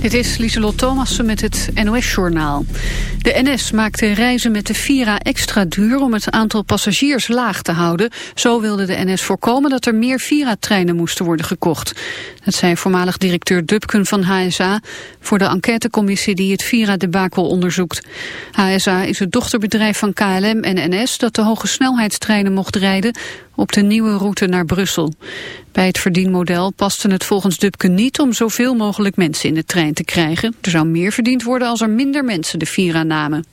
Dit is Lieselot Thomassen met het NOS-journaal. De NS maakte reizen met de Vira extra duur om het aantal passagiers laag te houden. Zo wilde de NS voorkomen dat er meer Vira-treinen moesten worden gekocht. Dat zei voormalig directeur Dubken van HSA voor de enquêtecommissie die het Vira-debakel onderzoekt. HSA is het dochterbedrijf van KLM en NS dat de hoge snelheidstreinen mocht rijden op de nieuwe route naar Brussel. Bij het verdienmodel paste het volgens Dubken niet om zoveel mogelijk mensen in de trein te krijgen. Er zou meer verdiend worden als er minder mensen de Vira namen.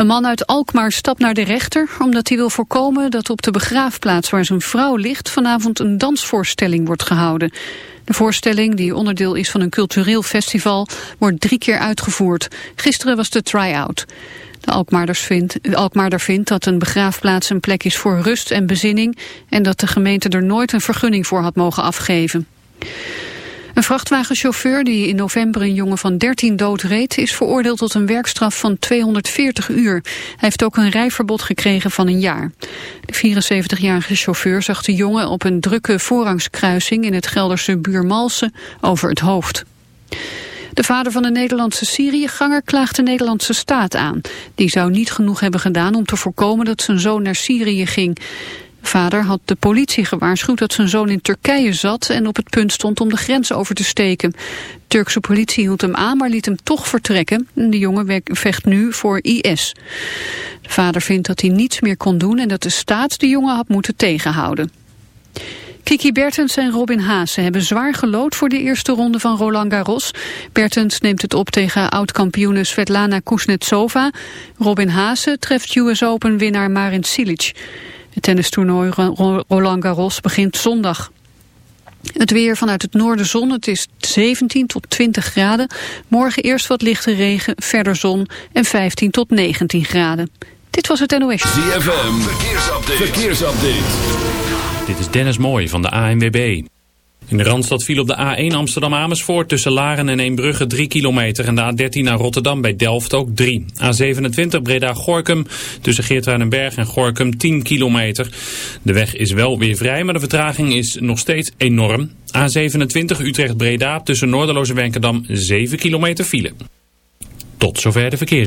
Een man uit Alkmaar stapt naar de rechter omdat hij wil voorkomen dat op de begraafplaats waar zijn vrouw ligt vanavond een dansvoorstelling wordt gehouden. De voorstelling, die onderdeel is van een cultureel festival, wordt drie keer uitgevoerd. Gisteren was de try-out. De Alkmaarders vindt, de Alkmaarder vindt dat een begraafplaats een plek is voor rust en bezinning en dat de gemeente er nooit een vergunning voor had mogen afgeven. Een vrachtwagenchauffeur die in november een jongen van 13 doodreed... is veroordeeld tot een werkstraf van 240 uur. Hij heeft ook een rijverbod gekregen van een jaar. De 74-jarige chauffeur zag de jongen op een drukke voorrangskruising... in het Gelderse Buurmalsen over het hoofd. De vader van de Nederlandse Syriëganger klaagt de Nederlandse staat aan. Die zou niet genoeg hebben gedaan om te voorkomen dat zijn zoon naar Syrië ging. Vader had de politie gewaarschuwd dat zijn zoon in Turkije zat en op het punt stond om de grens over te steken. Turkse politie hield hem aan, maar liet hem toch vertrekken. De jongen vecht nu voor IS. De vader vindt dat hij niets meer kon doen en dat de staat de jongen had moeten tegenhouden. Kiki Bertens en Robin Haase hebben zwaar gelood voor de eerste ronde van Roland Garros. Bertens neemt het op tegen oud-kampioene Svetlana Kuznetsova. Robin Haase treft US Open-winnaar Marin Cilic. Het tennistoernooi Roland Garros begint zondag. Het weer vanuit het noorden zon, het is 17 tot 20 graden. Morgen eerst wat lichte regen, verder zon en 15 tot 19 graden. Dit was het NOS. ZFM, verkeersupdate. verkeersupdate. Dit is Dennis Mooij van de ANWB. In de Randstad viel op de A1 Amsterdam-Amersfoort tussen Laren en Eembrugge 3 kilometer. En de A13 naar Rotterdam bij Delft ook 3. A27 Breda-Gorkum tussen Geertruidenberg en Gorkum 10 kilometer. De weg is wel weer vrij, maar de vertraging is nog steeds enorm. A27 Utrecht-Breda tussen Noorderloos en Wenkerdam 7 kilometer file. Tot zover de verkeer.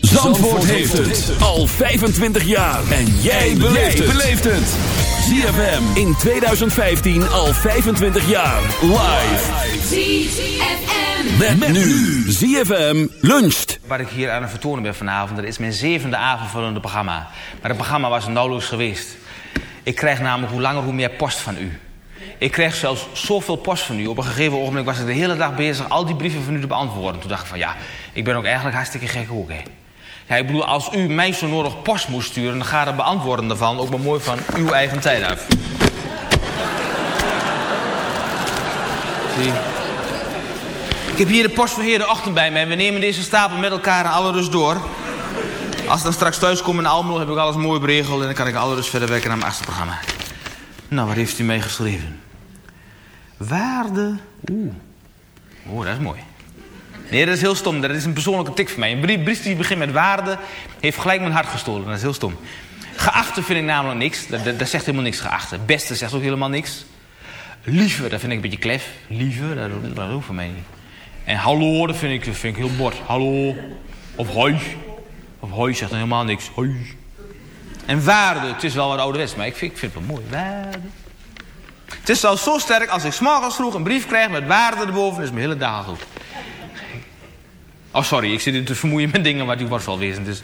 Zandvoort, heeft het al 25 jaar. En jij beleeft het. ZFM in 2015 al 25 jaar. Live. ZFM. Met, nu. ZFM luncht. Waar ik hier aan het vertonen ben vanavond, dat is mijn zevende avondvullende programma. Maar het programma was nauwelijks geweest. Ik krijg namelijk hoe langer hoe meer post van u. Ik kreeg zelfs zoveel post van u. Op een gegeven ogenblik was ik de hele dag bezig al die brieven van u te beantwoorden. Toen dacht ik van ja, ik ben ook eigenlijk hartstikke gek ook hè. Ja, ik bedoel, als u mij zo nodig post moest sturen... dan gaat het beantwoorden daarvan ook maar mooi van uw eigen tijd af. Zie. Ik heb hier de post van heer de ochtend bij mij. We nemen deze stapel met elkaar alle rust door. Als ik dan straks thuis kom in Almelo heb ik alles mooi beregeld... en dan kan ik alle rust verder werken aan mijn achterprogramma. Nou, wat heeft u mij geschreven? Waarde. Oeh. Oeh, dat is mooi. Nee, dat is heel stom. Dat is een persoonlijke tik van mij. Een brief, die begint met waarde heeft gelijk mijn hart gestolen. Dat is heel stom. Geachte vind ik namelijk niks. Dat, dat, dat zegt helemaal niks, geachte. Beste zegt ook helemaal niks. Lieve, dat vind ik een beetje klef. Lieve, dat, dat hoeft voor mij niet. En hallo, dat vind ik, dat vind ik heel bord. Hallo. Of hoi. Of hoi zegt dan helemaal niks. Hoi. En waarde, het is wel wat ouderwets, maar ik vind, ik vind het wel mooi. Waarde. Het is zelfs zo sterk als ik s'morgens vroeg een brief krijg met waarde erboven, is mijn hele dag goed. Oh, sorry, ik zit hier te vermoeien met dingen waar die worst al wezen. Dus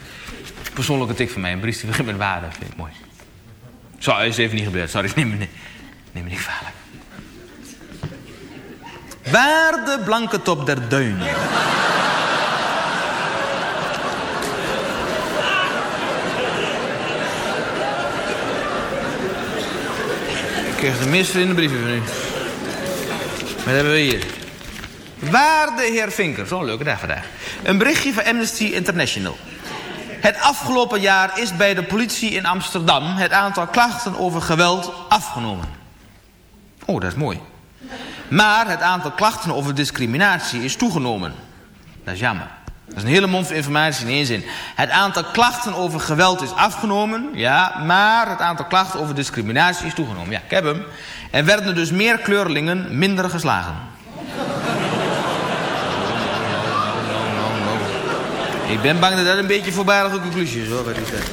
persoonlijke tik van mij. Een brief die begint met waarde, vind ik mooi. Zo, is even niet gebeurd. Sorry, neem me, niet- neem me niet kwalijk. Waarde blanke top der duin. Ik krijg de meest vrienden brieven van u. Wat hebben we hier? Waarde heer Vinker. Zo'n leuke dag vandaag. Een berichtje van Amnesty International. Het afgelopen jaar is bij de politie in Amsterdam... het aantal klachten over geweld afgenomen. Oh, dat is mooi. Maar het aantal klachten over discriminatie is toegenomen. Dat is jammer. Dat is een hele mond van informatie in één zin. Het aantal klachten over geweld is afgenomen. Ja, maar het aantal klachten over discriminatie is toegenomen. Ja, ik heb hem. Er werden er dus meer kleurlingen minder geslagen. Ik ben bang dat dat een beetje voorbaardige conclusie is, hoor, wat ik zeg.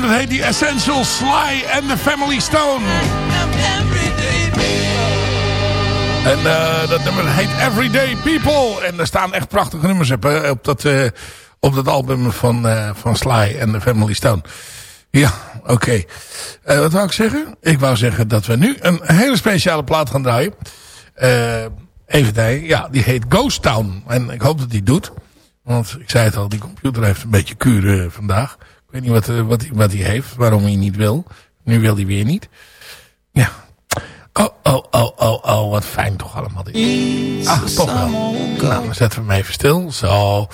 Dat heet The Essential Sly and the Family Stone. En eh, dat nummer heet Everyday People. En er staan echt prachtige nummers op, dat, eh, op dat album van, eh, van Sly and the Family Stone. Ja, oké. Wat wou ik zeggen? Ik wou zeggen dat we nu een hele speciale plaat gaan draaien. Even kijken. Ja, die heet Ghost Town. En ik hoop dat die doet. Want ik zei het al, die computer heeft een beetje kuren vandaag. Weet niet wat, eh, wat, hij- wat hij heeft. Waarom hij niet wil. Nu wil hij weer niet. Ja. Oh, oh, oh, oh, oh. Wat fijn toch allemaal dit. Ach, toch wel. Nou, dan zetten we hem even stil. Zo.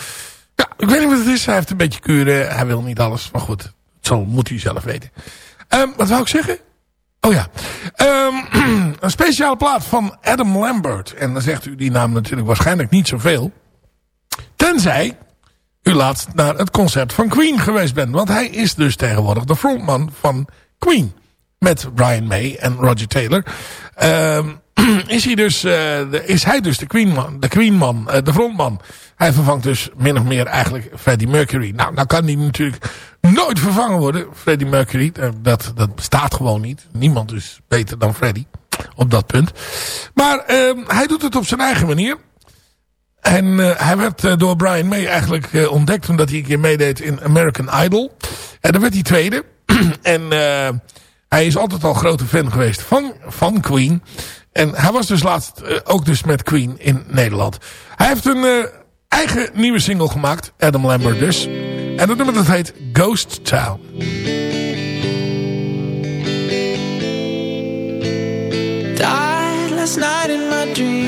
Ja, ik weet niet wat het is. Hij heeft een beetje kuren. Hij wil niet alles. Maar goed, zal, moet hij zelf weten. Ehm, wat wou ik zeggen? Oh ja. Ehm, een speciale plaat van Adam Lambert. En dan zegt u die naam natuurlijk waarschijnlijk niet zoveel. Tenzij u laatst naar het concert van Queen geweest bent. Want hij is dus tegenwoordig de frontman van Queen. Met Brian May en Roger Taylor. Ehm, is, hij dus, eh, de, is hij dus de Queenman, de Queenman, eh, de frontman. Hij vervangt dus min of meer eigenlijk Freddie Mercury. Nou, nou kan hij natuurlijk nooit vervangen worden, Freddie Mercury. Eh, dat, dat bestaat gewoon niet. Niemand is beter dan Freddie op dat punt. Maar ehm, hij doet het op zijn eigen manier. En eh, hij werd eh, door Brian May eigenlijk eh, ontdekt omdat hij een keer meedeed in American Idol. En dan werd hij tweede. en hij is altijd al grote fan geweest van, van Queen. En hij was dus laatst ook dus met Queen in Nederland. Hij heeft een eigen nieuwe single gemaakt. Adam Lambert dus. En dat nummer dat heet Ghost Town. Night in my dreams,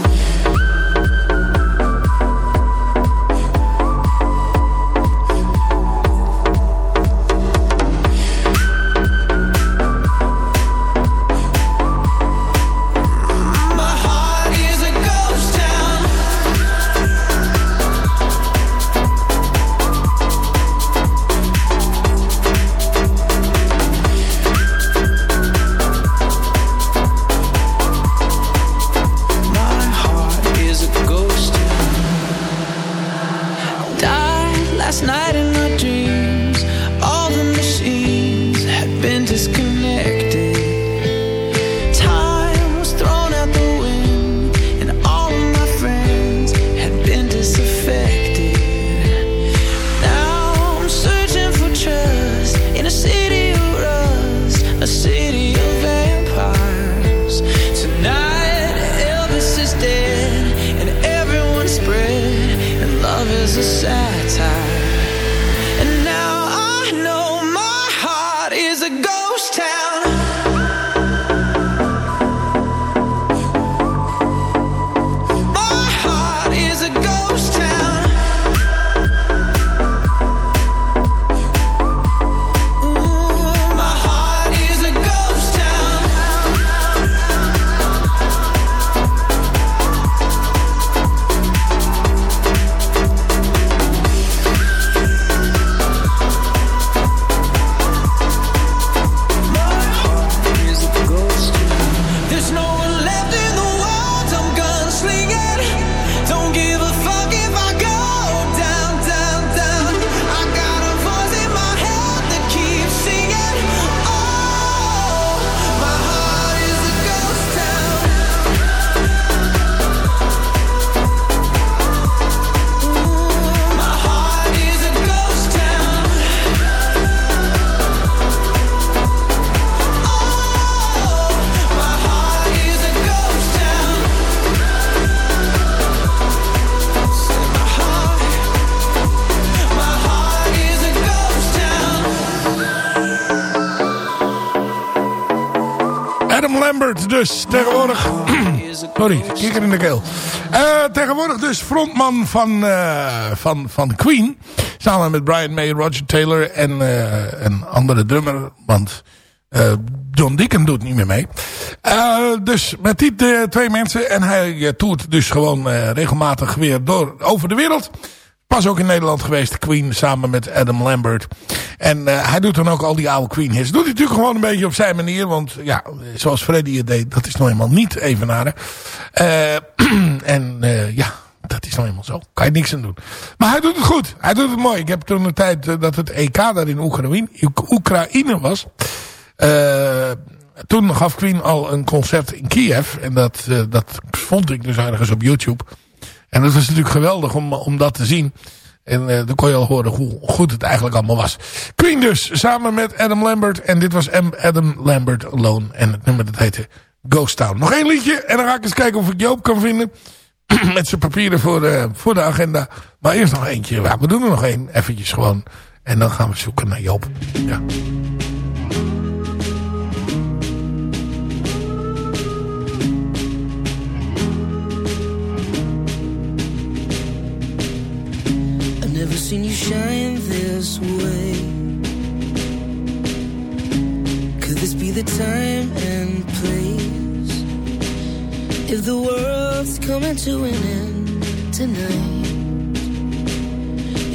Dus tegenwoordig... Sorry, kikker in de keel. Eh, tegenwoordig dus frontman van, eh, van, van Queen. Samen met Brian May, Roger Taylor en eh, een andere drummer. Want John Deacon doet niet meer mee. Dus met die twee mensen. En hij toert dus gewoon regelmatig weer door over de wereld. Pas ook in Nederland geweest, Queen, samen met Adam Lambert. En eh, hij doet dan ook al die oude Queen hits. Doet hij natuurlijk gewoon een beetje op zijn manier. Want ja, zoals Freddy het deed, dat is nou eenmaal niet evenaren. Eh en eh, ja, dat is nou eenmaal zo. Kan je niks aan doen. Maar hij doet het goed. Hij doet het mooi. Ik heb toen de tijd dat het EK daar in Oekraïne, Oekraïne was. toen gaf Queen al een concert in Kiev. En dat, dat vond ik dus ergens op YouTube. En dat was natuurlijk geweldig om, om dat te zien. En eh, dan kon je al horen hoe goed het eigenlijk allemaal was. Queen dus, samen met Adam Lambert. En dit was. Adam Lambert Alone. En het nummer dat heette Ghost Town. Nog één liedje en dan ga ik eens kijken of ik Joop kan vinden. met zijn papieren voor, eh, voor de agenda. Maar eerst nog eentje. We doen er nog één. Eventjes gewoon. En dan gaan we zoeken naar Joop. Ja. Seen you shine this way. Could this be the time and place? If the world's coming to an end tonight.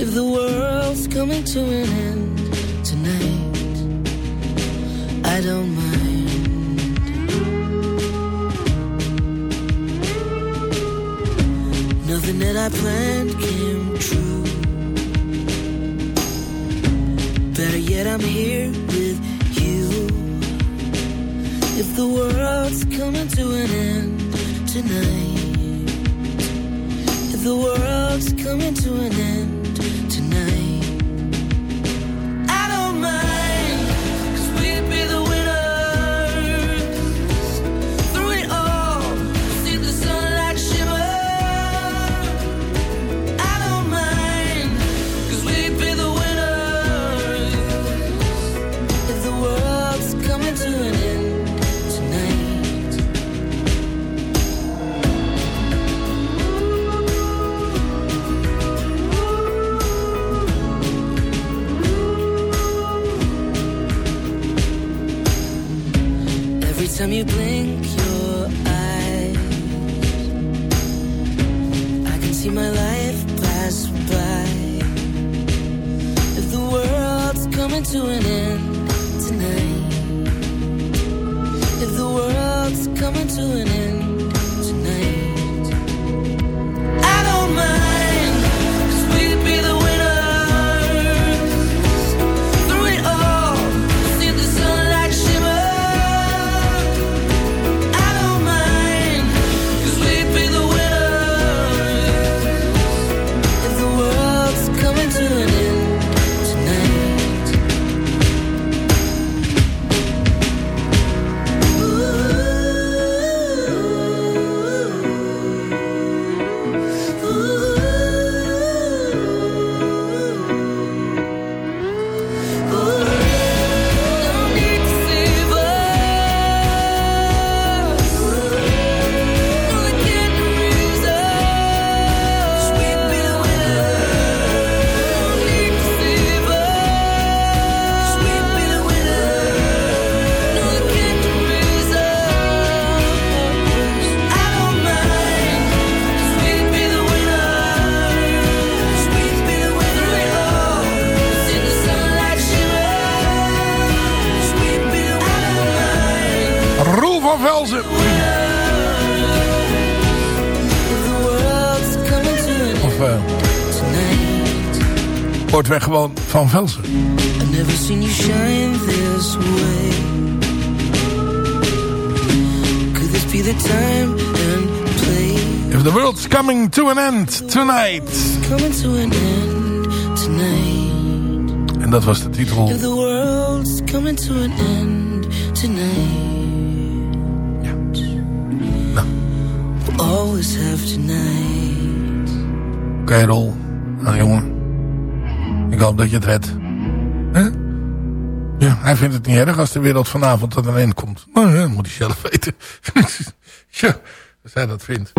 If the world's coming to an end tonight. I don't mind. Nothing that I planned came true. Better yet, I'm here with you. If the world's coming to an end tonight, if the world's coming to an end the time and place? If the world's coming to an end tonight. Coming to an end tonight. En dat was de titel. If the world's coming to an end tonight. Nou. We'll always have tonight. Oké, Rol. Nou, jongen. Ik hoop dat je het. Hè? Ja, hij vindt het niet erg als de wereld vanavond een eind komt. Maar ja, dat moet hij zelf weten. ja, als hij dat vindt.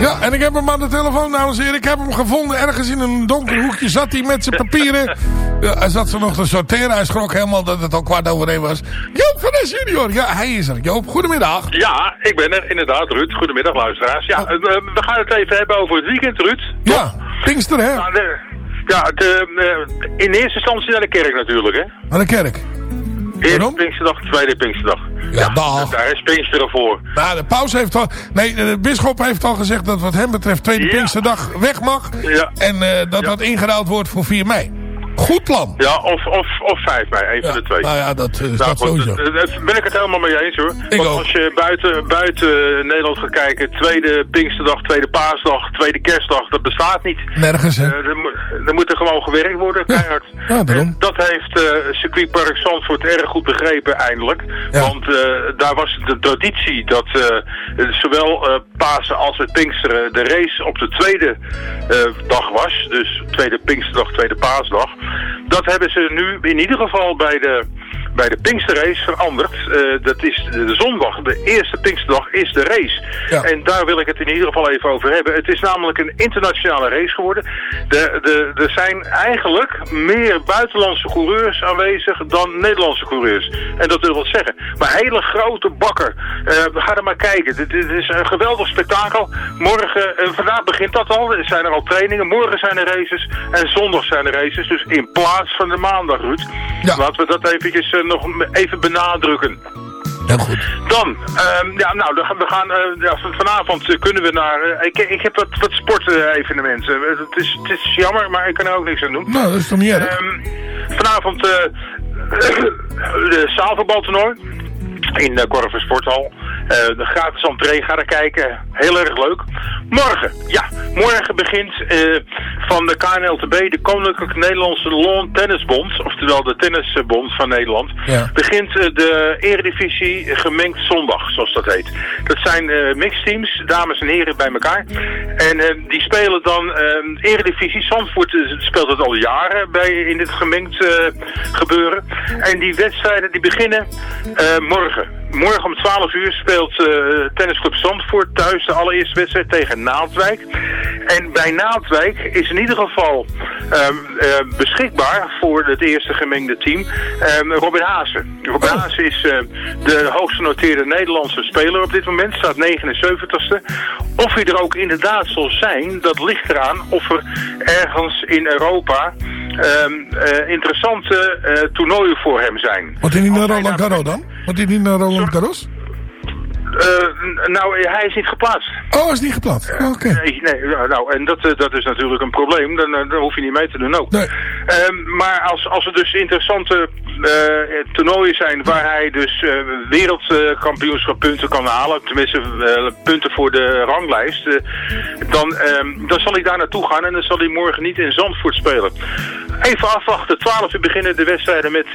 Ja, en ik heb hem aan de telefoon, dames en heren. Ik heb hem gevonden. Ergens in een donker hoekje zat hij met zijn papieren. Ja, hij zat ze nog te sorteren. Hij schrok helemaal dat het al kwart over één was. Joop van S junior. Ja, hij is er. Joop, goedemiddag. Ja, ik ben er inderdaad, Ruud. Goedemiddag, luisteraars. Ja, eh, we gaan het even hebben over het weekend, Ruud. Ja, Pinkster, hè? Ja, de- ja eh, eh, in eerste instantie naar de kerk natuurlijk, hè. Naar de kerk. Eerste Pinksterdag, tweede Pinksterdag. Ja. Daar is Pinksteren voor. Nou, de paus heeft al... Nee, de bisschop heeft al gezegd dat wat hem betreft tweede Ja. Pinksterdag weg mag. Ja. En eh, dat dat ingeruild wordt voor 4 mei. Goed plan. Ja, of, of, of 5 mei, een van de twee. Nou ja, dat is Nou, dat goed, sowieso. dat- dat ben ik het helemaal mee eens hoor. Ik Want ook. als je buiten, buiten Nederland gaat kijken, tweede Pinksterdag, tweede Paasdag, tweede Kerstdag, dat bestaat niet. Nergens, hè? Eh, er, moet- er moet er gewoon gewerkt worden, keihard. ja, daarom. En dat heeft eh circuitpark Zandvoort erg goed begrepen eindelijk. Ja. Want eh, daar was de traditie dat eh, zowel eh, Pasen als het Pinksteren de race op de tweede eh, dag was. Dus tweede Pinksterdag, tweede Paasdag. Dat hebben ze nu in ieder geval bij de, bij de Pinksterrace veranderd. Eh, dat is de, zondag, de eerste Pinksterdag is de race. Ja. En daar wil ik het in ieder geval even over hebben. Het is namelijk een internationale race geworden. De, de, er zijn eigenlijk meer buitenlandse coureurs aanwezig dan Nederlandse coureurs. En dat wil wat zeggen. Maar hele grote bakker. Eh, ga er maar kijken. Dit, dit is een geweldig spektakel. Morgen, eh, vandaag begint dat al. Er zijn er al trainingen. Morgen zijn er races. En zondag zijn er races. Dus in plaats van de maandag, Ruud. Ja. Laten we dat eventjes nog even benadrukken. Heel goed. Dan, ehm, ja, nou, we gaan, eh, ja, van- vanavond eh, kunnen we naar, eh, ik, ik heb wat, wat sportevenementen. Het, is, het is jammer, maar ik kan er ook niks aan doen. Nou, dat is toch niet erg? Ehm, vanavond eh de zaalvoetbaltoernooi in de Korver Sporthal. Eh, de gratis entree, ga er kijken. Heel erg leuk. Morgen, ja, morgen begint eh, van de KNLTB, de Koninklijke Nederlandse Lawn Tennisbond, oftewel de Tennisbond van Nederland, Ja. begint eh, de Eredivisie gemengd zondag, zoals dat heet. Dat zijn mixteams, dames en heren bij elkaar. En die spelen dan Eredivisie. Zandvoort speelt het al jaren bij, in dit gemengd gebeuren. En die wedstrijden die beginnen morgen. Morgen om 12 uur speelt eh, Tennisclub Zandvoort thuis de allereerste wedstrijd tegen Naaldwijk. En bij Naaldwijk is in ieder geval ehm, eh, beschikbaar voor het eerste gemengde team ehm, Robin Haase. Robin Oh. Haase is eh, de hoogst genoteerde Nederlandse speler op dit moment, staat 79ste. Of hij er ook inderdaad zal zijn, dat ligt eraan of er ergens in Europa ehm, eh, interessante toernooien voor hem zijn. Naar Als hij Roland Garros dan? Wordt hij niet naar Roland Garros? Eh, nou, hij is niet geplaatst. Oh, is niet geplaatst. Oké. Nee, nee, ja, nou, en dat, eh, dat is natuurlijk een probleem. Dan, eh, dan hoef je niet mee te doen ook. Nee. Ehm, maar als, als er dus interessante eh, toernooien zijn waar hij dus eh wereldkampioenschap punten kan halen, tenminste eh, punten voor de ranglijst, eh, dan, ehm, dan zal hij daar naartoe gaan en dan zal hij morgen niet in Zandvoort spelen. Even afwachten, 12 uur beginnen de wedstrijden met...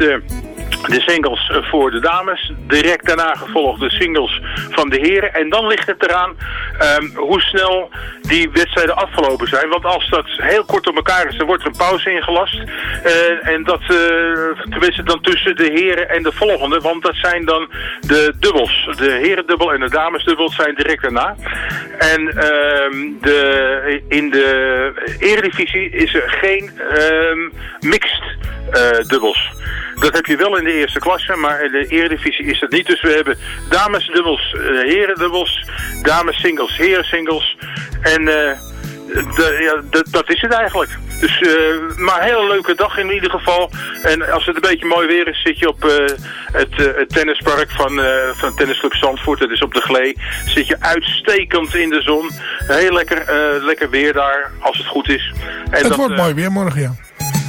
eh, de singles eh, voor de dames. Direct daarna gevolgd de singles van de heren. En dan ligt het eraan ehm, hoe snel die wedstrijden afgelopen zijn. Want als dat heel kort op elkaar is, dan wordt er een pauze ingelast. Eh, en dat uh, tenminste dan tussen de heren en de volgende. Want dat zijn dan de dubbels. De herendubbel en de damesdubbel zijn direct daarna. En ehm, de, in de eredivisie is er geen ehm, mixed eh, dubbels. Dat heb je wel in de eerste klasse, maar in de eredivisie is dat niet. Dus we hebben damesdubbels, uh, herendubbels, dames singles, heren singles. En uh, de, ja, dat is het eigenlijk. Dus, uh, maar een hele leuke dag in ieder geval. En als het een beetje mooi weer is, zit je op uh, het, uh, het, tennispark van, van Tennisclub Zandvoort. Dat is op de Glee. Zit je uitstekend in de zon. Heel lekker, lekker weer daar, als het goed is. En het dat, wordt mooi weer morgen, ja.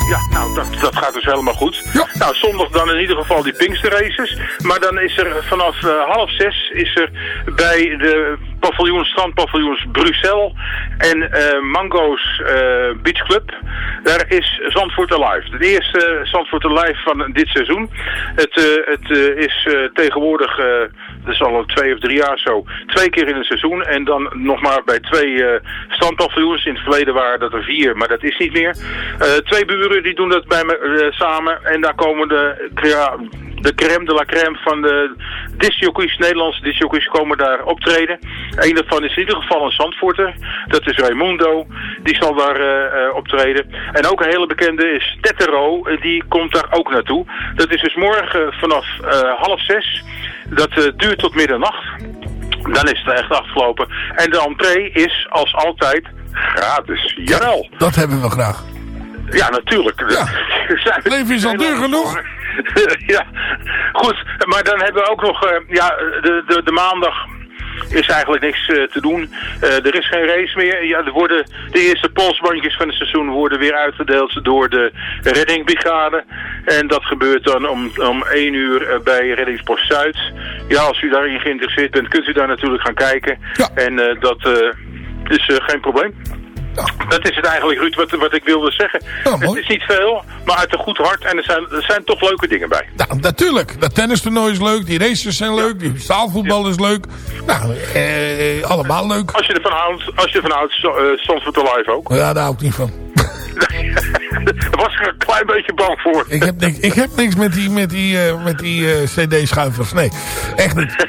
Ja, nou, dat, dat gaat dus helemaal goed. Ja. Nou, zondag dan in ieder geval die Pinkster-races. Maar dan is er vanaf uh, half zes is er bij de paviljoen, strandpaviljoens Bruxelles en uh, Mango's uh, Beach Club. Daar is Zandvoort Alive. De eerste Zandvoort Alive van dit seizoen. Het, het is tegenwoordig, dat is al twee of drie jaar zo, twee keer in het seizoen. En dan nog maar bij twee strandpaviljoens. In het verleden waren dat er vier, maar dat is niet meer. twee buren die doen dat bij me samen. En daar komen de, ja, de crème de la crème van de discjockeys, Nederlandse discjockeys komen daar optreden. Een daarvan is in ieder geval een Zandvoorter. Dat is Raimundo. Die zal daar uh, optreden. En ook een hele bekende is Tetero. Die komt daar ook naartoe. Dat is dus morgen vanaf half zes. Dat duurt tot middernacht. Dan is het echt afgelopen. En de entree is als altijd gratis. Jawel. Dat hebben we graag. Ja, natuurlijk. Ja. Leven is al duur genoeg. ja, goed. Maar dan hebben we ook nog uh, ja, de, de, de maandag is eigenlijk niks eh, te doen. Eh, er is geen race meer. Ja, er worden, de eerste polsbandjes van het seizoen worden weer uitgedeeld door de reddingbrigade. En dat gebeurt dan om, om 1 uur eh, bij Reddingspost Zuid. Ja, als u daarin geïnteresseerd bent, kunt u daar natuurlijk gaan kijken. En eh, dat eh, is eh, geen probleem. Dat is het eigenlijk, Ruud, wat, wat ik wilde zeggen. het is niet veel, maar uit een goed hart. En er zijn, er zijn toch leuke dingen bij. Nou, natuurlijk. Dat tennistoernooi is leuk. Die races zijn leuk. Die zaalvoetbal is leuk. Nou, eh, allemaal leuk. Als je ervan houdt, als je ervan houdt, uh, Stanford Alive ook. Ja, daar hou ik niet van. Daar was ik een klein beetje bang voor. Ik heb niks, ik heb niks met die, met die, uh, met die uh, cd-schuivers. Nee, echt niet.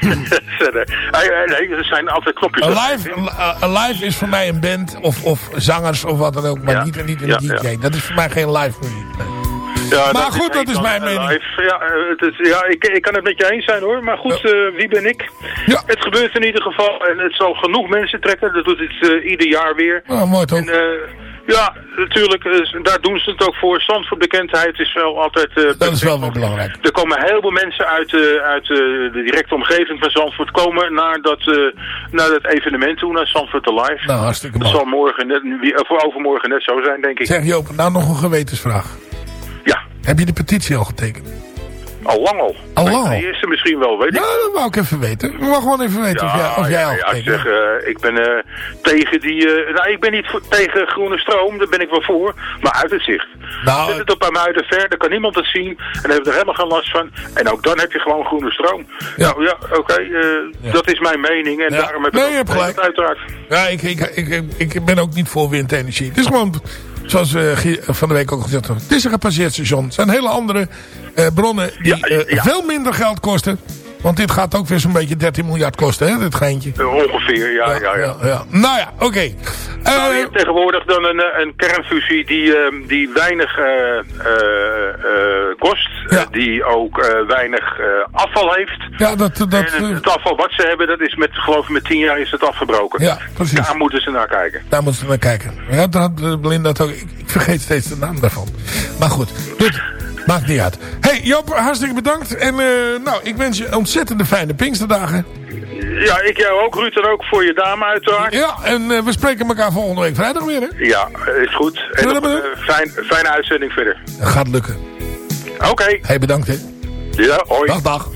nee, er zijn altijd knopjes. Alive, Alive is voor mij een band of, of zangers of wat dan ook. Maar ja. niet, niet een ja, DJ. Ja. Dat is voor mij geen live muziek. Nee. Ja, maar goed, dat is mijn mening. Live. Ja, het is, ja ik, ik kan het met je eens zijn hoor. Maar goed, ja. uh, wie ben ik? Ja. Het gebeurt in ieder geval. En het zal genoeg mensen trekken. Dat doet het uh, ieder jaar weer. Oh, mooi toch? En, uh, ja, natuurlijk. Daar doen ze het ook voor. Zandvoort bekendheid is wel altijd... Uh, dat is wel weer belangrijk. Er komen heel veel mensen uit, uh, uit uh, de directe omgeving van Zandvoort komen naar dat, naar dat evenement toe, naar Zandvoort Alive. Nou, hartstikke mooi. Dat zal morgen net, of overmorgen net zo zijn, denk ik. Zeg Joop, nou nog een gewetensvraag. Ja. Heb je de petitie al getekend? Al lang al. Al lang al? Misschien wel, weet ik. Ja, dat wou ik even weten. Ik mag gewoon even weten ja, of jij, of jij ja, al ja, ik, zeg, uh, ik ben uh, tegen die... Uh, nou, ik ben niet voor, tegen groene stroom, daar ben ik wel voor. Maar uit het zicht. Nou, Zet het op bij muiden ver, dan kan niemand het zien. En dan heb je er helemaal geen last van. En ook dan heb je gewoon groene stroom. Ja. Nou ja, oké. Okay. Dat is mijn mening. En daarom heb ik nee, je hebt gelijk. uiteraard. Ja, ik, ik, ik, ik ben ook niet voor windenergie. Het is gewoon... Zoals we van de week ook gezegd hebben. Het is een gepasseerd station. Het zijn hele andere uh, bronnen die ja, ja. veel minder geld kosten. Want dit gaat ook weer zo'n beetje 13 miljard kosten, hè, dit geintje. Uh, ongeveer, ja, ja, ja. ja nou ja, oké. Okay. Nou, je hebt tegenwoordig dan een, een kernfusie die, uh, die weinig kost. die ook weinig afval heeft. Ja, dat... dat en het, afval wat ze hebben, dat is met, geloof ik, met 10 jaar is het afgebroken. Ja, precies. Daar moeten ze naar kijken. Daar moeten ze naar kijken. Ja, daar had Belinda ook... Ik, ik vergeet steeds de naam daarvan. Maar goed, goed. Maakt niet uit. Hey Joop, hartstikke bedankt. En uh, nou, ik wens je ontzettende fijne Pinksterdagen. Ja, ik jou ook, Ruud, en ook voor je dame uiteraard. Ja, en uh, we spreken elkaar volgende week vrijdag weer, hè? Ja, is goed. En nog een fijn, fijne uitzending verder. Dat gaat lukken. Oké. Okay. Hey, bedankt, hè. Ja, hoi. Dag, dag.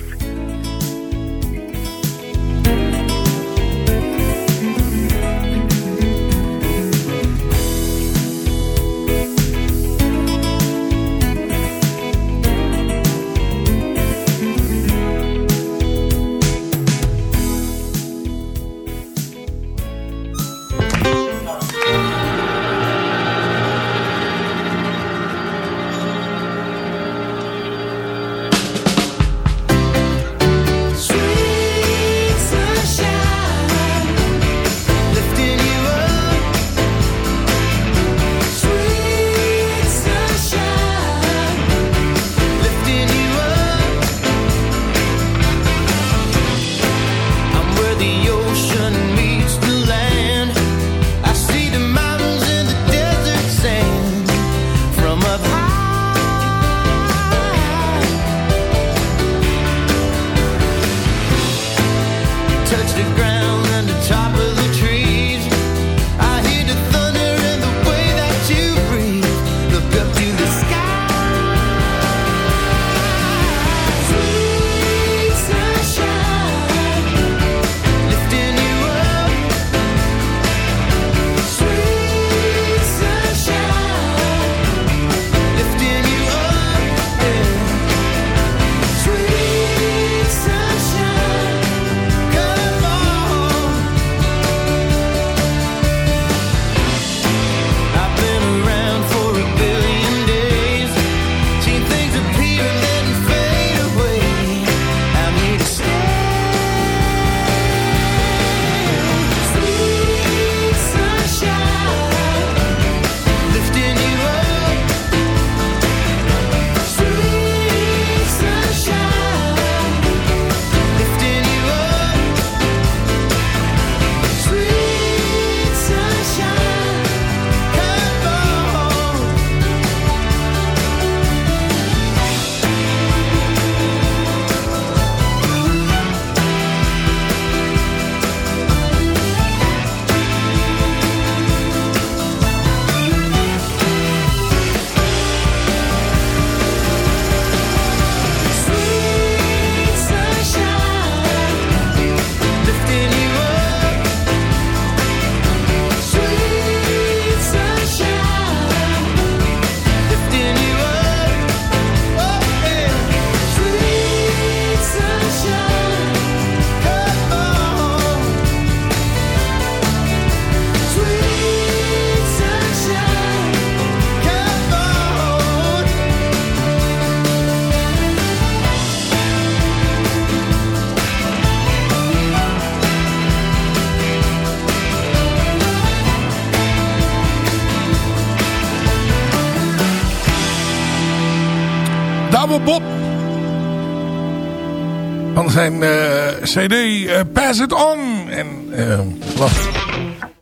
Van zijn eh, cd eh, Pass It On. En eh, ik las,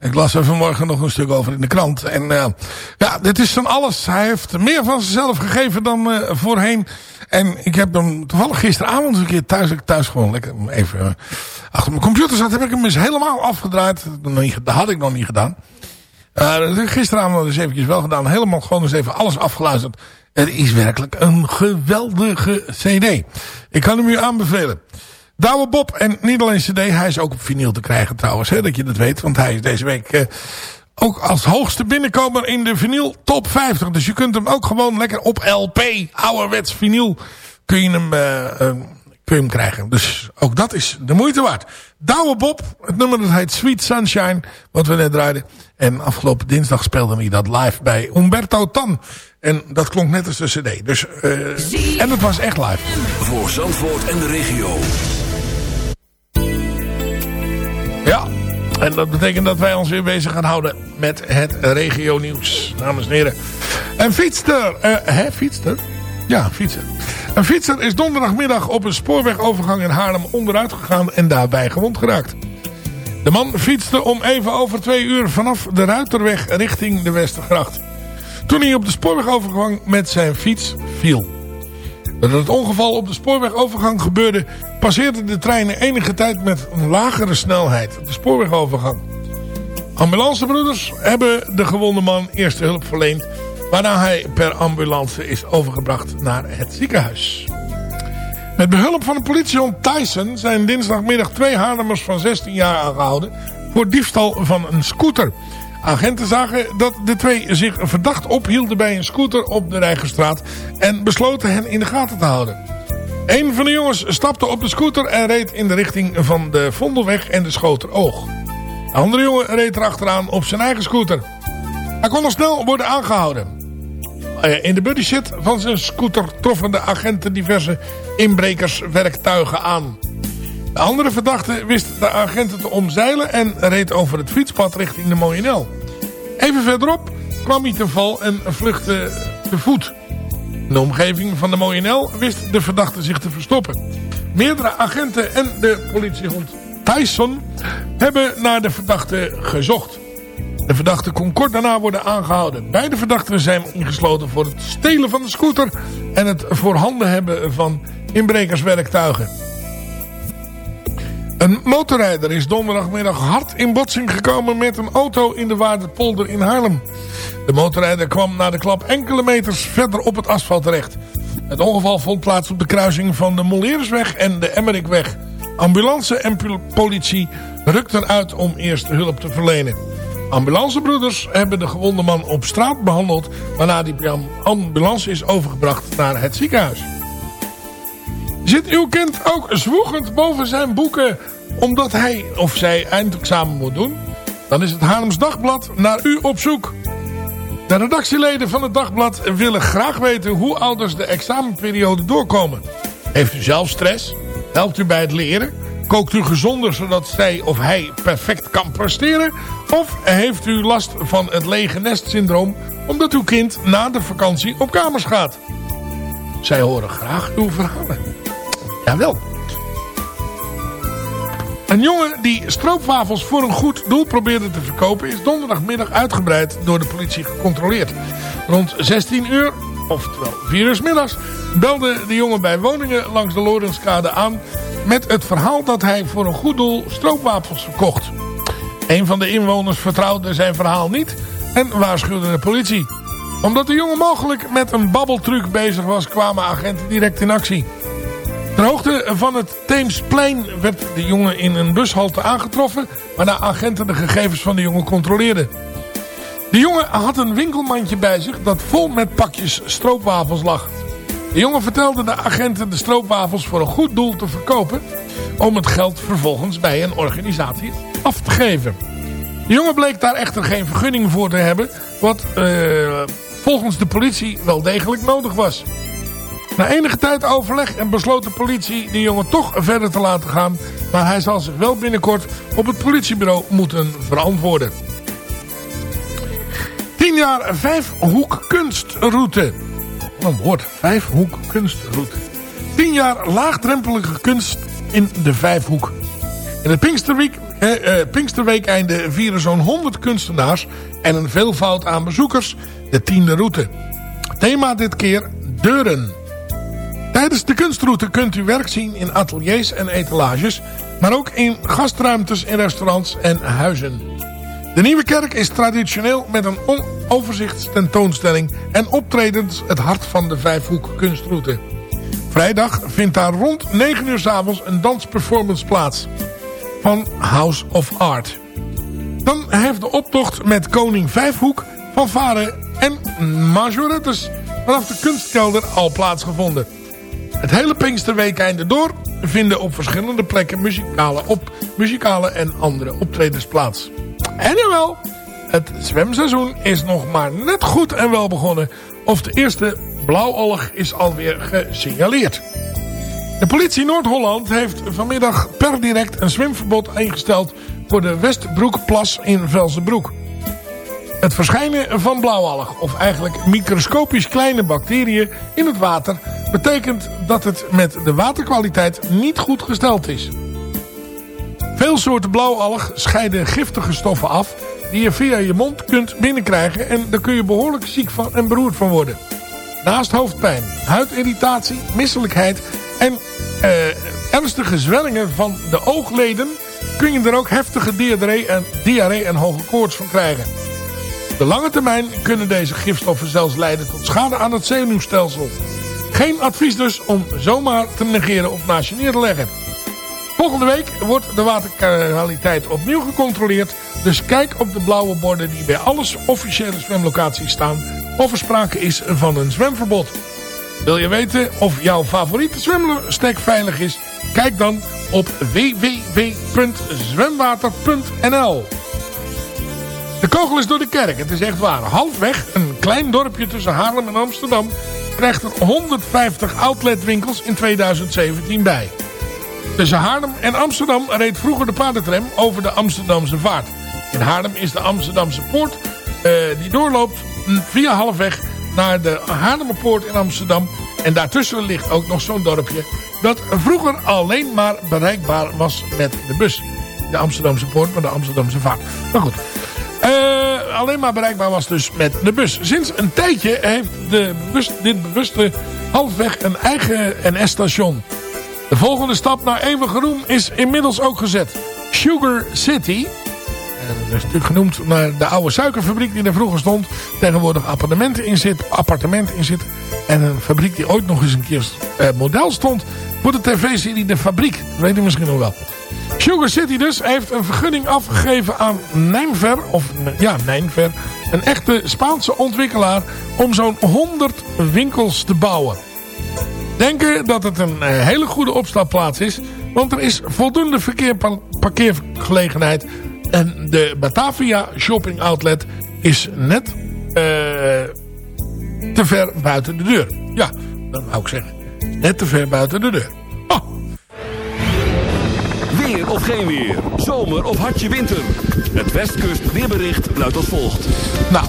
ik las er vanmorgen nog een stuk over in de krant. En eh, ja, dit is van alles. Hij heeft meer van zichzelf gegeven dan eh, voorheen. En ik heb hem toevallig gisteravond eens een keer thuis, thuis gewoon lekker even eh, achter mijn computer zat, heb ik hem eens helemaal afgedraaid. Dat had ik nog niet gedaan. Eh, ik gisteravond dus eventjes wel gedaan. Helemaal gewoon eens even alles afgeluisterd. Het is werkelijk een geweldige cd. Ik kan hem u aanbevelen. Douwe Bob en niet alleen cd, hij is ook op vinyl te krijgen trouwens. Hè, dat je dat weet, want hij is deze week eh, ook als hoogste binnenkomer in de vinyl top 50. Dus je kunt hem ook gewoon lekker op LP, ouderwets vinyl, kun je hem, eh, eh, kun je hem krijgen. Dus ook dat is de moeite waard. Douwe Bob, het nummer dat heet Sweet Sunshine, wat we net draaiden. En afgelopen dinsdag speelde hij dat live bij Umberto Tan. En dat klonk net als de cd. Dus, eh, en het was echt live. Voor Zandvoort en de regio. Ja, en dat betekent dat wij ons weer bezig gaan houden met het regio nieuws, dames en heren. Een fietster, eh, hè, fietster? Ja, fietser. Een fietser is donderdagmiddag op een spoorwegovergang in Haarlem onderuit gegaan en daarbij gewond geraakt. De man fietste om even over twee uur vanaf de Ruiterweg richting de Westergracht. Toen hij op de spoorwegovergang met zijn fiets viel. Doordat het ongeval op de spoorwegovergang gebeurde... passeerden de treinen enige tijd met een lagere snelheid de spoorwegovergang. Ambulancebroeders hebben de gewonde man eerste hulp verleend... waarna hij per ambulance is overgebracht naar het ziekenhuis. Met behulp van de politiehond Tyson zijn dinsdagmiddag twee Haarlemmers van 16 jaar aangehouden... voor diefstal van een scooter... Agenten zagen dat de twee zich verdacht ophielden bij een scooter op de Rijgerstraat en besloten hen in de gaten te houden. Een van de jongens stapte op de scooter en reed in de richting van de Vondelweg en de Schoteroog. De andere jongen reed erachteraan op zijn eigen scooter. Hij kon al snel worden aangehouden. Eh, In de bodyshit van zijn scooter troffen de agenten diverse inbrekerswerktuigen aan. De andere verdachte wist de agenten te omzeilen en reed over het fietspad richting de Moyenel. Even verderop kwam hij te val en vluchtte te voet. In de omgeving van de Moyenel wist de verdachte zich te verstoppen. Meerdere agenten en de politiehond Tyson hebben naar de verdachte gezocht. De verdachte kon kort daarna worden aangehouden. Beide verdachten zijn ingesloten voor het stelen van de scooter... en het voorhanden hebben van inbrekerswerktuigen. Een motorrijder is donderdagmiddag hard in botsing gekomen met een auto in de Waardepolder in Haarlem. De motorrijder kwam na de klap enkele meters verder op het asfalt terecht. Het ongeval vond plaats op de kruising van de Moliersweg en de Emmerikweg. Ambulance en pol- politie rukten uit om eerst hulp te verlenen. Ambulancebroeders hebben de gewonde man op straat behandeld... waarna die ambulance is overgebracht naar het ziekenhuis. Zit uw kind ook zwoegend boven zijn boeken omdat hij of zij eindexamen moet doen? Dan is het Haarlems Dagblad naar u op zoek. De redactieleden van het Dagblad willen graag weten hoe ouders de examenperiode doorkomen. Heeft u zelf stress? Helpt u bij het leren? Kookt u gezonder zodat zij of hij perfect kan presteren? Of heeft u last van het lege nest syndroom omdat uw kind na de vakantie op kamers gaat? Zij horen graag uw verhalen. Jawel. Een jongen die stroopwafels voor een goed doel probeerde te verkopen... is donderdagmiddag uitgebreid door de politie gecontroleerd. Rond 16 uur, oftewel 4 uur middags... belde de jongen bij woningen langs de Lorenskade aan... met het verhaal dat hij voor een goed doel stroopwafels verkocht. Een van de inwoners vertrouwde zijn verhaal niet... en waarschuwde de politie. Omdat de jongen mogelijk met een babbeltruc bezig was... kwamen agenten direct in actie. Ter hoogte van het Theemsplein werd de jongen in een bushalte aangetroffen... waarna agenten de gegevens van de jongen controleerden. De jongen had een winkelmandje bij zich dat vol met pakjes stroopwafels lag. De jongen vertelde de agenten de stroopwafels voor een goed doel te verkopen... om het geld vervolgens bij een organisatie af te geven. De jongen bleek daar echter geen vergunning voor te hebben... wat eh, volgens de politie wel degelijk nodig was. Na enige tijd overleg en besloot de politie de jongen toch verder te laten gaan. Maar hij zal zich wel binnenkort op het politiebureau moeten verantwoorden. 10 jaar vijfhoek kunstroute. Wat een woord. Vijfhoek kunstroute. 10 jaar laagdrempelige kunst in de Vijfhoek. In het Pinksterweek, eh, Pinksterweekeinde vieren zo'n 100 kunstenaars en een veelvoud aan bezoekers de tiende route. Thema dit keer deuren. Tijdens de kunstroute kunt u werk zien in ateliers en etalages, maar ook in gastruimtes in restaurants en huizen. De Nieuwe Kerk is traditioneel met een overzichtstentoonstelling en optredens het hart van de Vijfhoek kunstroute. Vrijdag vindt daar rond 9 uur 's avonds een dansperformance plaats van House of Art. Dan heeft de optocht met koning Vijfhoek, fanfare en majorettes vanaf de kunstkelder al plaatsgevonden. Het hele Pinksterweekeinde door vinden op verschillende plekken muzikale, op, muzikale en andere optredens plaats. En jawel, het zwemseizoen is nog maar net goed en wel begonnen. Of de eerste blauwollig is alweer gesignaleerd. De politie Noord-Holland heeft vanmiddag per direct een zwemverbod ingesteld voor de Westbroekplas in Velsenbroek. Het verschijnen van blauwalg, of eigenlijk microscopisch kleine bacteriën in het water, betekent dat het met de waterkwaliteit niet goed gesteld is. Veel soorten blauwalg scheiden giftige stoffen af die je via je mond kunt binnenkrijgen en daar kun je behoorlijk ziek van en beroerd van worden. Naast hoofdpijn, huidirritatie, misselijkheid en eh, ernstige zwellingen van de oogleden kun je er ook heftige diarree en, diarree en hoge koorts van krijgen. De lange termijn kunnen deze gifstoffen zelfs leiden tot schade aan het zenuwstelsel. Geen advies dus om zomaar te negeren of naast je neer te leggen. Volgende week wordt de waterkwaliteit opnieuw gecontroleerd. Dus kijk op de blauwe borden die bij alle officiële zwemlocaties staan... of er sprake is van een zwemverbod. Wil je weten of jouw favoriete zwemstek veilig is? Kijk dan op www.zwemwater.nl De kogel is door de kerk. Het is echt waar. Halfweg, een klein dorpje tussen Haarlem en Amsterdam... krijgt er 150 outletwinkels in 2017 bij. Tussen Haarlem en Amsterdam reed vroeger de paardentram over de Amsterdamse vaart. In Haarlem is de Amsterdamse poort eh, die doorloopt via halfweg naar de Haarlemmerpoort in Amsterdam. En daartussen ligt ook nog zo'n dorpje dat vroeger alleen maar bereikbaar was met de bus. De Amsterdamse poort, maar de Amsterdamse vaart. Maar goed. Eh, alleen maar bereikbaar was dus met de bus. Sinds een tijdje heeft de bewust, dit bewuste halfweg een eigen NS-station. De volgende stap naar eeuwige roem is inmiddels ook gezet. Sugar City. En dat is natuurlijk genoemd naar de oude suikerfabriek die er vroeger stond. Tegenwoordig appartementen in zit. Appartementen in zit. En een fabriek die ooit nog eens een keer eh, model stond. Voor de tv-serie De Fabriek. Dat weet u misschien nog wel. Sugar City dus heeft een vergunning afgegeven aan Nijnver. Of ja, Nijnver. Een echte Spaanse ontwikkelaar. Om zo'n 100 winkels te bouwen denken dat het een eh, hele goede opstapplaats is. Want er is voldoende verkeer, parkeergelegenheid. En de Batavia Shopping Outlet is net eh, te ver buiten de deur. Ja, dat wou ik zeggen. Net te ver buiten de deur. Geen weer. Zomer of hartje winter. Het Westkust weerbericht luidt als volgt. Nou,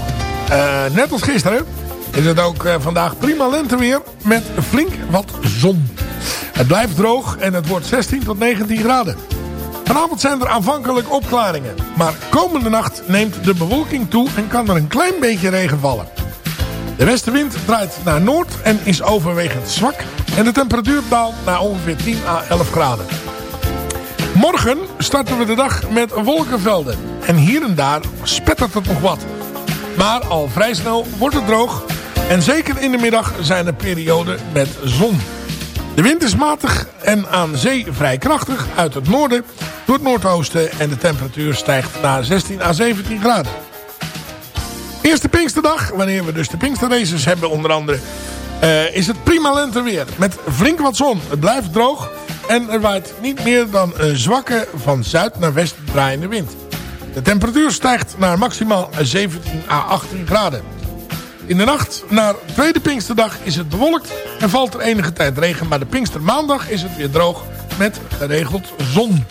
uh, net als gisteren is het ook uh, vandaag prima lenteweer met flink wat zon. Het blijft droog en het wordt 16 tot 19 graden. Vanavond zijn er aanvankelijk opklaringen. Maar komende nacht neemt de bewolking toe en kan er een klein beetje regen vallen. De westenwind draait naar noord en is overwegend zwak. En de temperatuur daalt naar ongeveer 10 à 11 graden. Morgen starten we de dag met wolkenvelden. En hier en daar spettert het nog wat. Maar al vrij snel wordt het droog. En zeker in de middag zijn er perioden met zon. De wind is matig en aan zee vrij krachtig uit het noorden door het noordoosten. En de temperatuur stijgt naar 16 à 17 graden. Eerste Pinksterdag, wanneer we dus de Pinksterraces hebben onder andere... Uh, is het prima lenteweer met flink wat zon. Het blijft droog en er waait niet meer dan een zwakke van zuid naar west draaiende wind. De temperatuur stijgt naar maximaal eh, 17 à 18 graden. In de nacht naar tweede Pinksterdag is het bewolkt en valt er enige tijd regen. Maar de Pinkstermaandag is het weer droog met geregeld zon.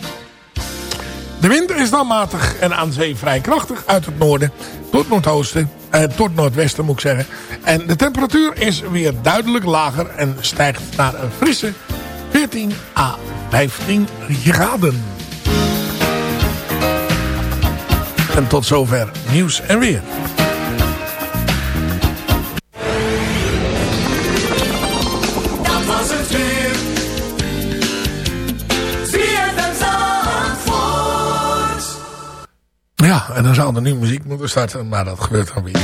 De wind is dan matig en aan zee vrij krachtig uit het noorden tot noordoosten. Eh, tot noordwesten moet ik zeggen. En de temperatuur is weer duidelijk lager en stijgt naar een frisse 14a, 15 graden. En tot zover nieuws en weer. Dat was het weer. Ja, en dan zou er nu muziek moeten starten, maar dat gebeurt dan weer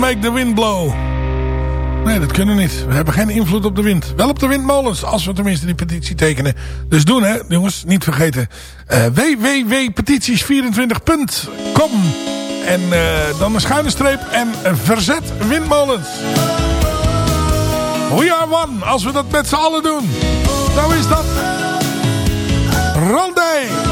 make the wind blow. Nee, dat kunnen we niet. We hebben geen invloed op de wind. Wel op de windmolens, als we tenminste die petitie tekenen. Dus doen hè, jongens, niet vergeten. Eh, Www.petities24.com En eh, dan een schuine streep en verzet windmolens. We are one, als we dat met z'n allen doen. Nou is dat. Rondé!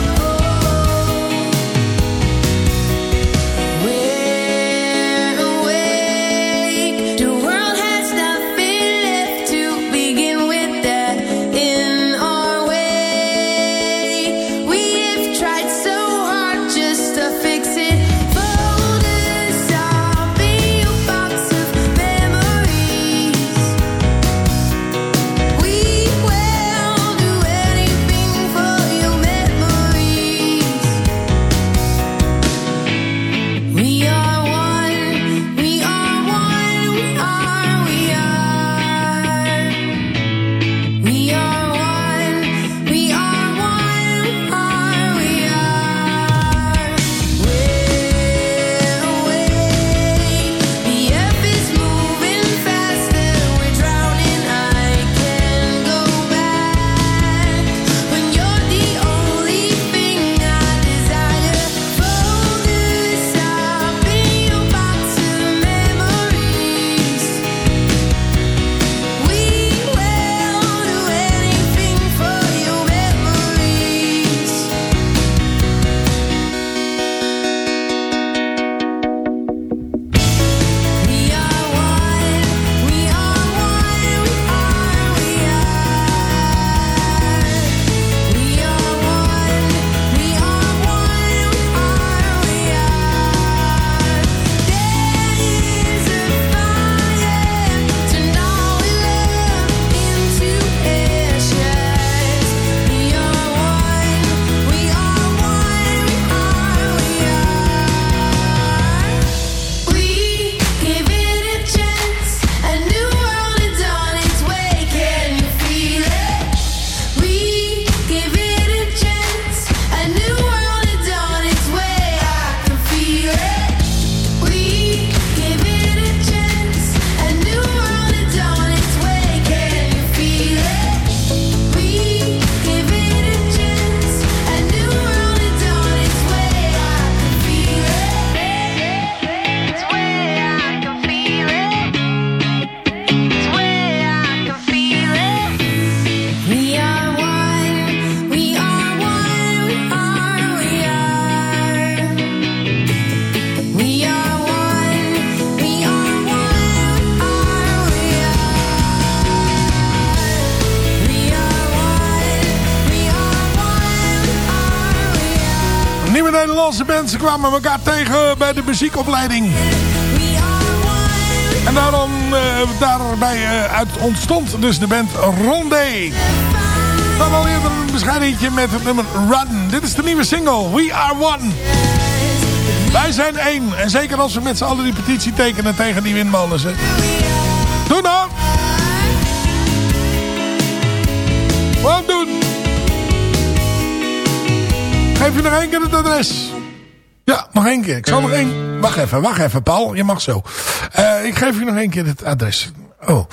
Band. Ze kwamen elkaar tegen bij de muziekopleiding. En daarom, eh, daarbij eh, uit ontstond dus de band Rondé. Dan al eerder een bescheidentje met het nummer Run. Dit is de nieuwe single, We Are One. Wij zijn één. En zeker als we met z'n allen die petitie tekenen tegen die windmolens. hè. Doe nou! Wat doen? Geef je nog één keer het adres. Ik zal nog één... Wacht even, wacht even, Paul. Je mag zo. Eh, ik geef je nog één keer het adres. Oh.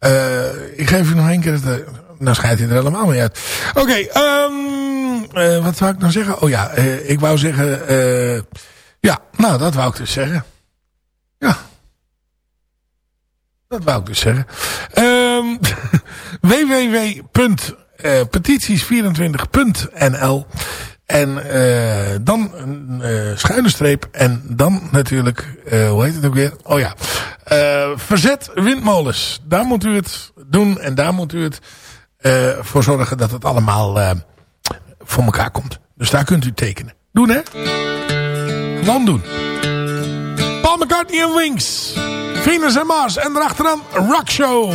Eh, ik geef je nog één keer het... eh, nou schijnt hij er helemaal mee uit. Oké, ehm, eh, wat wou ik nou zeggen? Oh ja, ik wou zeggen... ja, nou, dat wou ik dus zeggen. Ja. Dat wou ik dus zeggen. Ehm www.petities24.nl En eh, dan een eh, schuine streep. En dan natuurlijk, eh, hoe heet het ook weer? Oh ja, verzet windmolens. Daar moet u het doen. En daar moet u het voor zorgen dat het allemaal voor elkaar komt. Dus daar kunt u tekenen. Doen hè? Gewoon doen. Paul McCartney en Wings. Venus en Mars. En erachteraan Rock Show.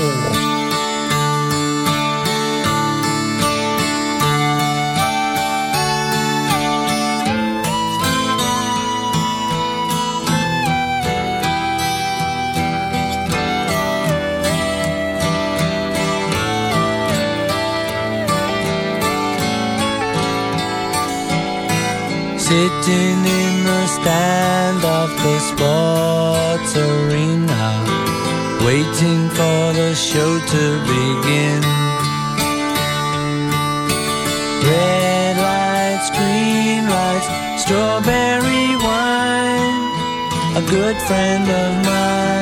Sitting in the stand of the sports arena, waiting for the show to begin. Red lights, green lights, strawberry wine. A good friend of mine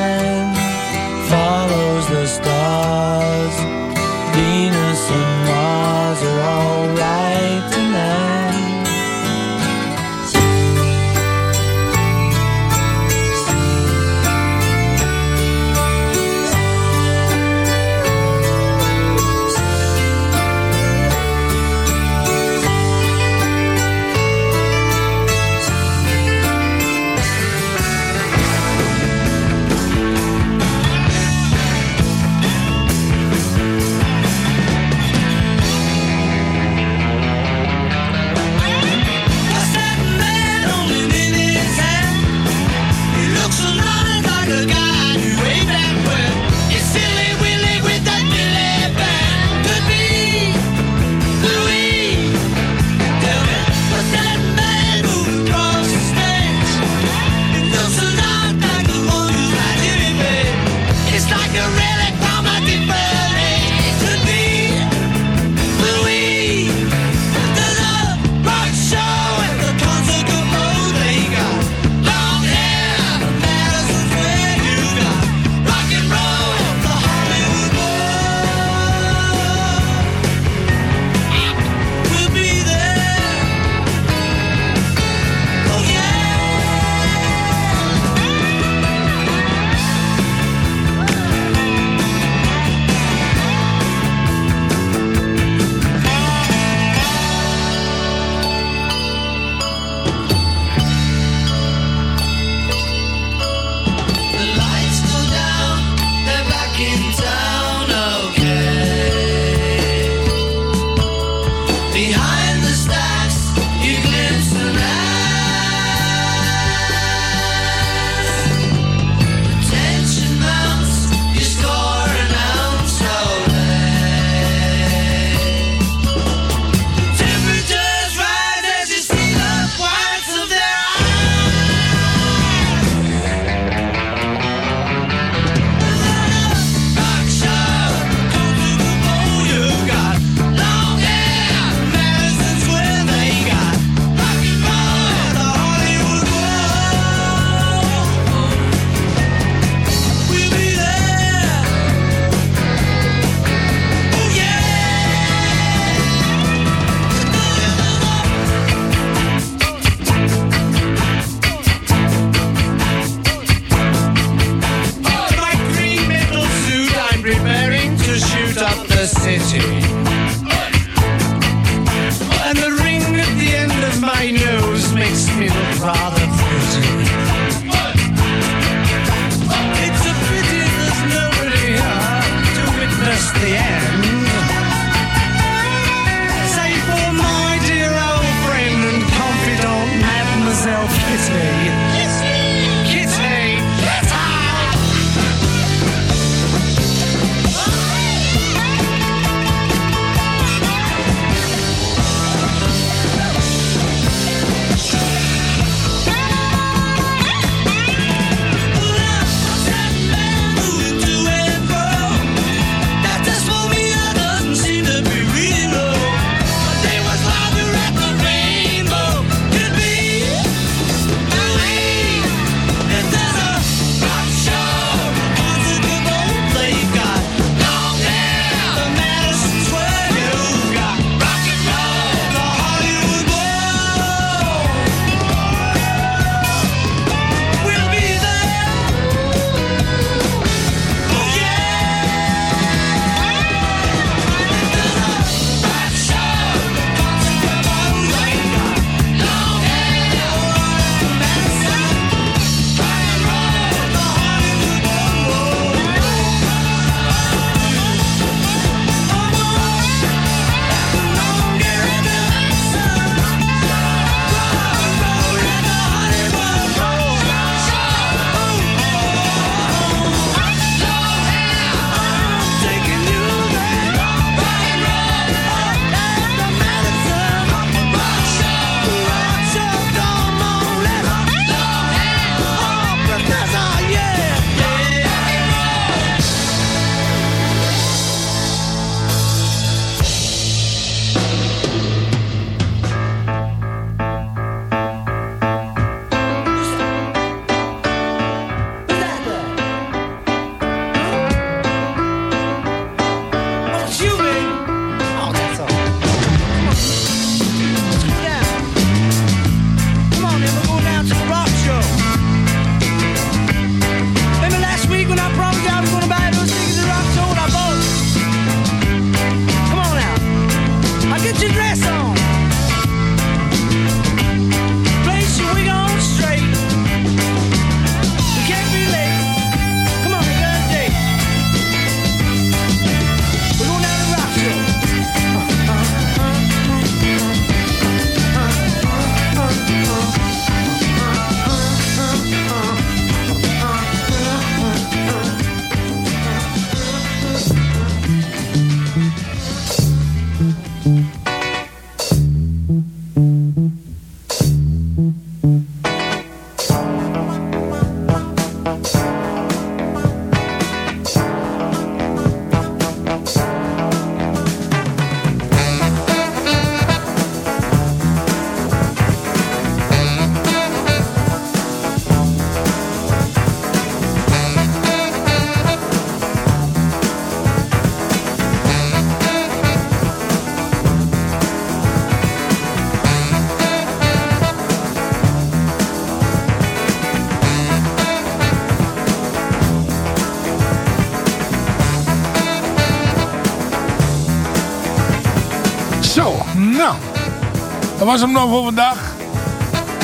dat was hem dan voor vandaag.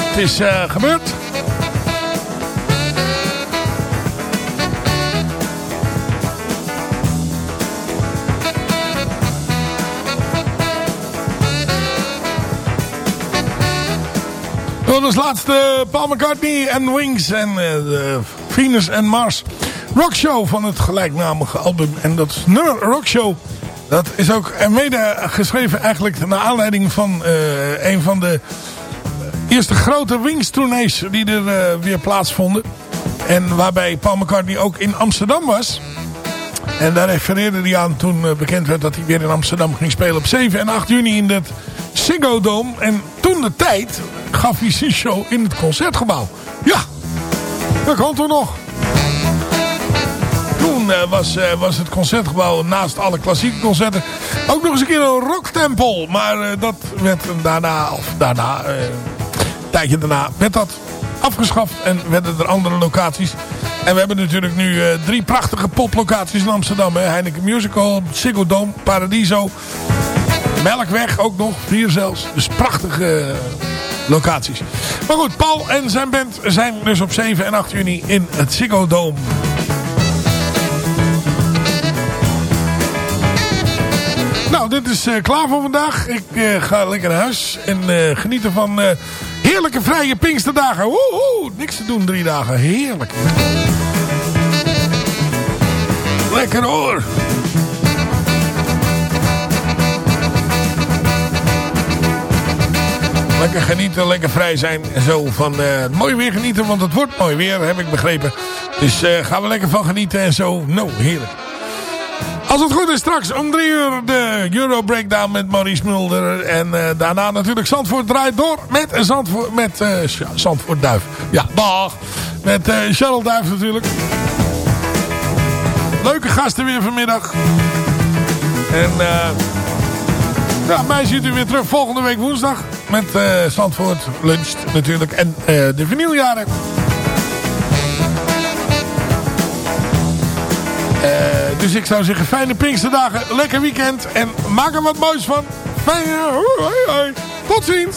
Het is eh, gebeurd. Dat was laatste Paul McCartney en Wings en eh, Venus en Mars Rockshow van het gelijknamige album. En dat nummer Rockshow, dat is ook mede geschreven eigenlijk naar aanleiding van eh, een van de eerste grote Wings tournees die er eh, weer plaatsvonden. En waarbij Paul McCartney ook in Amsterdam was. En daar refereerde hij aan toen eh, bekend werd dat hij weer in Amsterdam ging spelen op 7 en 8 juni in het Ziggo Dome. En toen de tijd gaf hij zijn show in het Concertgebouw. Ja, dat komt er nog. Toen eh, was, eh, was het Concertgebouw naast alle klassieke concerten ook nog eens een keer een rocktempel. Maar eh, dat werd daarna, of daarna, een tijdje daarna, werd dat afgeschaft en werden er andere locaties. En we hebben natuurlijk nu drie prachtige poplocaties in Amsterdam. Hè? Heineken Musical, Ziggo Dome, Paradiso. Melkweg ook nog, vier zelfs. Dus prachtige locaties. Maar goed, Paul en zijn band zijn dus op 7 en 8 juni in het Ziggo Dome. Nou, dit is eh, klaar voor vandaag. Ik eh, ga lekker naar huis en eh, genieten van heerlijke vrije Pinksterdagen. Woehoe, niks te doen drie dagen. Heerlijk. Lekker hoor. Lekker genieten, lekker vrij zijn en zo van mooi weer genieten. Want het wordt mooi weer, heb ik begrepen. Dus gaan we lekker van genieten en zo. Nou, heerlijk. Als het goed is, straks om drie uur de Euro Breakdown met Maurice Mulder. En eh, daarna natuurlijk Zandvoort draait door met, Zandvoort, met Sch- Zandvoort Duif. Ja, dag. Met eh Charles Duif natuurlijk. Leuke gasten weer vanmiddag. En ja, mij ziet u weer terug volgende week woensdag. Met Zandvoort lunch natuurlijk. En de vinyljaren. Dus ik zou zeggen, fijne Pinksterdagen, lekker weekend en maak er wat moois van. Fijne. Tot ziens.